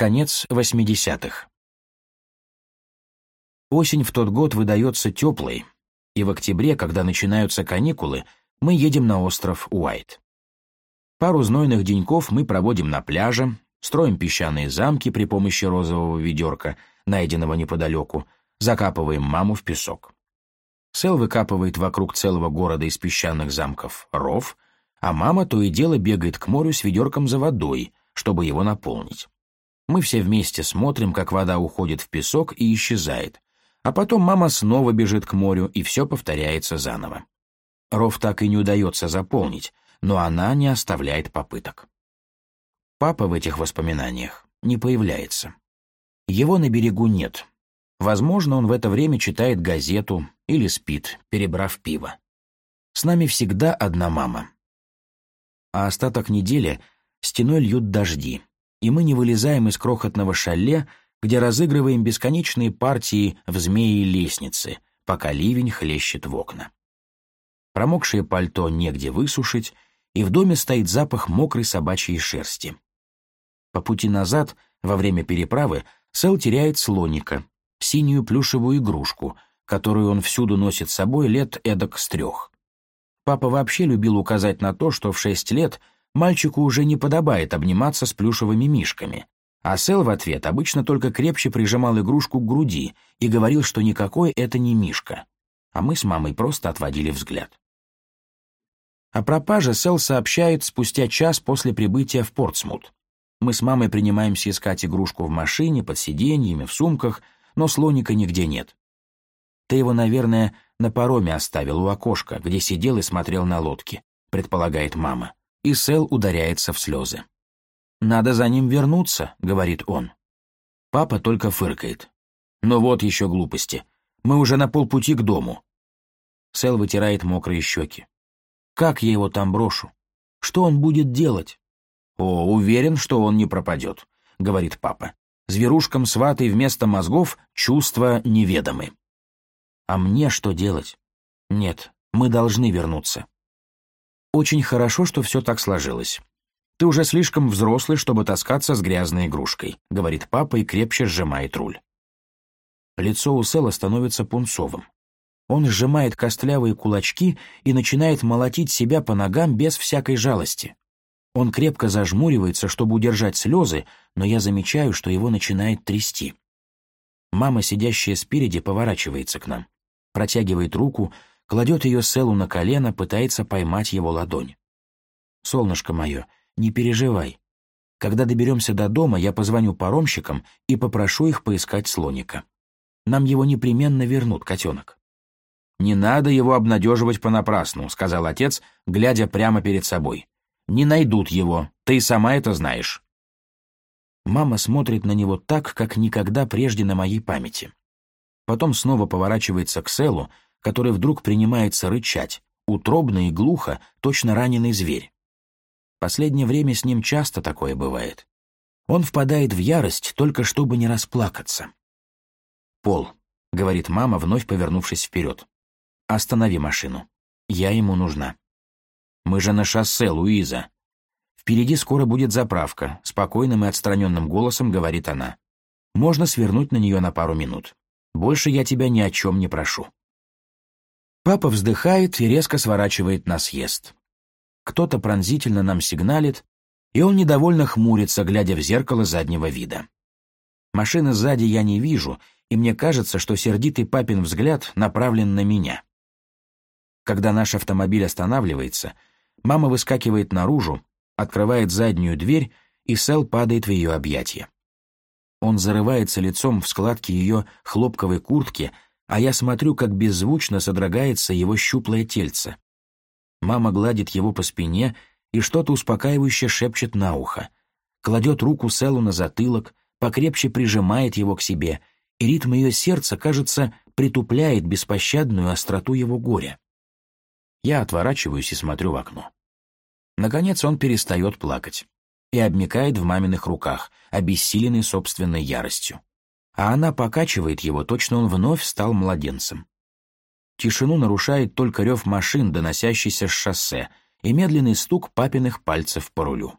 Конец 80-х. Осень в тот год выдается теплой, и в октябре, когда начинаются каникулы, мы едем на остров Уайт. Пару знойных деньков мы проводим на пляже, строим песчаные замки при помощи розового ведерка, найденного неподалеку, закапываем маму в песок. Сел выкапывает вокруг целого города из песчаных замков ров, а мама то и дело бегает к морю с ведерком за водой, чтобы его наполнить. Мы все вместе смотрим, как вода уходит в песок и исчезает. А потом мама снова бежит к морю, и все повторяется заново. Ров так и не удается заполнить, но она не оставляет попыток. Папа в этих воспоминаниях не появляется. Его на берегу нет. Возможно, он в это время читает газету или спит, перебрав пиво. С нами всегда одна мама. А остаток недели стеной льют дожди и мы не вылезаем из крохотного шале, где разыгрываем бесконечные партии в змеи лестницы, пока ливень хлещет в окна. Промокшее пальто негде высушить, и в доме стоит запах мокрой собачьей шерсти. По пути назад, во время переправы, Сэл теряет слоника, синюю плюшевую игрушку, которую он всюду носит с собой лет эдак с трех. Папа вообще любил указать на то, что в шесть лет мальчику уже не подобает обниматься с плюшевыми мишками. А Сэл в ответ обычно только крепче прижимал игрушку к груди и говорил, что никакой это не мишка. А мы с мамой просто отводили взгляд. О пропаже Сэл сообщает спустя час после прибытия в Портсмут. Мы с мамой принимаемся искать игрушку в машине, под сиденьями, в сумках, но слоника нигде нет. Ты его, наверное, на пароме оставил у окошка, где сидел и смотрел на лодки, предполагает мама и Сэл ударяется в слезы. «Надо за ним вернуться», — говорит он. Папа только фыркает. Но вот еще глупости. Мы уже на полпути к дому». Сэл вытирает мокрые щеки. «Как я его там брошу? Что он будет делать?» «О, уверен, что он не пропадет», — говорит папа. «Зверушкам сваты вместо мозгов чувства неведомы». «А мне что делать?» «Нет, мы должны вернуться». Очень хорошо, что все так сложилось. Ты уже слишком взрослый, чтобы таскаться с грязной игрушкой, говорит папа и крепче сжимает руль. Лицо у Сэла становится пунцовым. Он сжимает костлявые кулачки и начинает молотить себя по ногам без всякой жалости. Он крепко зажмуривается, чтобы удержать слезы, но я замечаю, что его начинает трясти. Мама, сидящая спереди, поворачивается к нам, протягивает руку кладет ее Селу на колено, пытается поймать его ладонь. «Солнышко мое, не переживай. Когда доберемся до дома, я позвоню паромщикам и попрошу их поискать слоника. Нам его непременно вернут, котенок». «Не надо его обнадеживать понапрасну», — сказал отец, глядя прямо перед собой. «Не найдут его, ты сама это знаешь». Мама смотрит на него так, как никогда прежде на моей памяти. Потом снова поворачивается к Селу, который вдруг принимается рычать, утробно и глухо, точно раненый зверь. Последнее время с ним часто такое бывает. Он впадает в ярость, только чтобы не расплакаться. «Пол», — говорит мама, вновь повернувшись вперед. «Останови машину. Я ему нужна». «Мы же на шоссе, Луиза», «Впереди скоро будет заправка», — спокойным и отстраненным голосом говорит она. «Можно свернуть на нее на пару минут. Больше я тебя ни о чем не прошу». Папа вздыхает и резко сворачивает на съезд. Кто-то пронзительно нам сигналит, и он недовольно хмурится, глядя в зеркало заднего вида. Машины сзади я не вижу, и мне кажется, что сердитый папин взгляд направлен на меня. Когда наш автомобиль останавливается, мама выскакивает наружу, открывает заднюю дверь, и Сэл падает в ее объятия. Он зарывается лицом в складки ее хлопковой куртки, а я смотрю, как беззвучно содрогается его щуплое тельце. Мама гладит его по спине и что-то успокаивающе шепчет на ухо. Кладет руку Селу на затылок, покрепче прижимает его к себе, и ритм ее сердца, кажется, притупляет беспощадную остроту его горя. Я отворачиваюсь и смотрю в окно. Наконец он перестает плакать и обмикает в маминых руках, обессиленный собственной яростью а она покачивает его, точно он вновь стал младенцем. Тишину нарушает только рев машин, доносящийся с шоссе, и медленный стук папиных пальцев по рулю.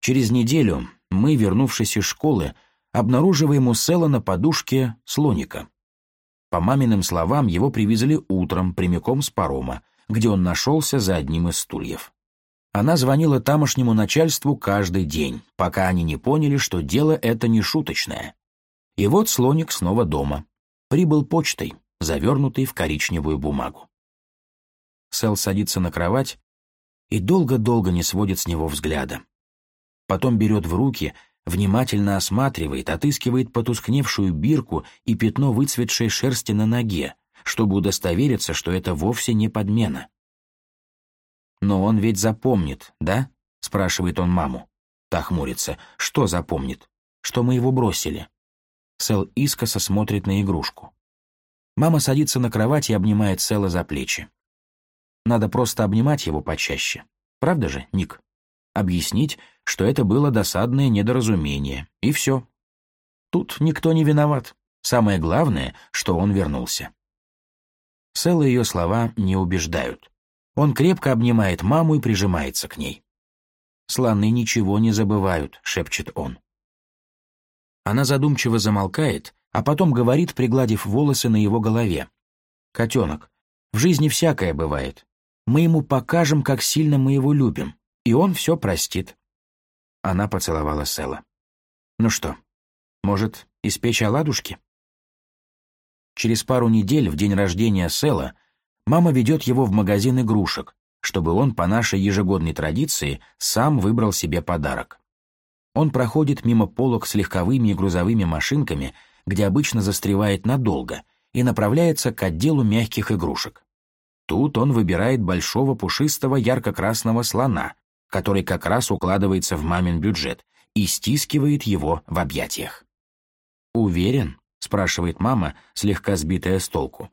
Через неделю мы, вернувшись из школы, обнаруживаем у Села на подушке слоника. По маминым словам, его привезли утром прямиком с парома, где он нашелся за одним из стульев. Она звонила тамошнему начальству каждый день, пока они не поняли, что дело это не шуточное. И вот слоник снова дома. Прибыл почтой, завернутый в коричневую бумагу. Сэл садится на кровать и долго-долго не сводит с него взгляда. Потом берет в руки, внимательно осматривает, отыскивает потускневшую бирку и пятно выцветшей шерсти на ноге, чтобы удостовериться, что это вовсе не подмена. «Но он ведь запомнит, да?» — спрашивает он маму. Та хмурится. «Что запомнит? Что мы его бросили?» Сэл искоса смотрит на игрушку. Мама садится на кровать и обнимает Сэла за плечи. Надо просто обнимать его почаще. Правда же, Ник? Объяснить, что это было досадное недоразумение, и все. Тут никто не виноват. Самое главное, что он вернулся. Сэл и ее слова не убеждают. Он крепко обнимает маму и прижимается к ней. «Слоны ничего не забывают», — шепчет он. Она задумчиво замолкает, а потом говорит, пригладив волосы на его голове. «Котенок, в жизни всякое бывает. Мы ему покажем, как сильно мы его любим, и он все простит». Она поцеловала Села. «Ну что, может, испечь оладушки?» Через пару недель, в день рождения Села, мама ведет его в магазин игрушек, чтобы он по нашей ежегодной традиции сам выбрал себе подарок. Он проходит мимо полок с легковыми и грузовыми машинками, где обычно застревает надолго, и направляется к отделу мягких игрушек. Тут он выбирает большого пушистого ярко-красного слона, который как раз укладывается в мамин бюджет, и стискивает его в объятиях. «Уверен?» — спрашивает мама, слегка сбитая с толку.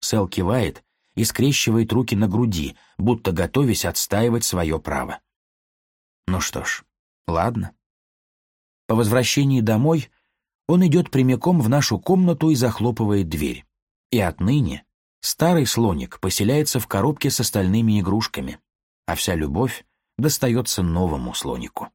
Сэл кивает и скрещивает руки на груди, будто готовясь отстаивать свое право. Ну что ж, ладно. По возвращении домой он идет прямиком в нашу комнату и захлопывает дверь. И отныне старый слоник поселяется в коробке с остальными игрушками, а вся любовь достается новому слонику.